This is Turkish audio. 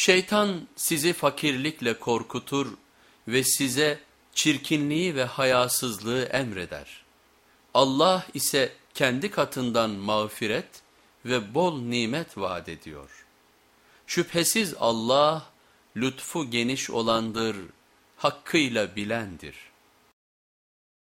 Şeytan sizi fakirlikle korkutur ve size çirkinliği ve hayasızlığı emreder. Allah ise kendi katından mağfiret ve bol nimet vaat ediyor. Şüphesiz Allah lütfu geniş olandır, hakkıyla bilendir.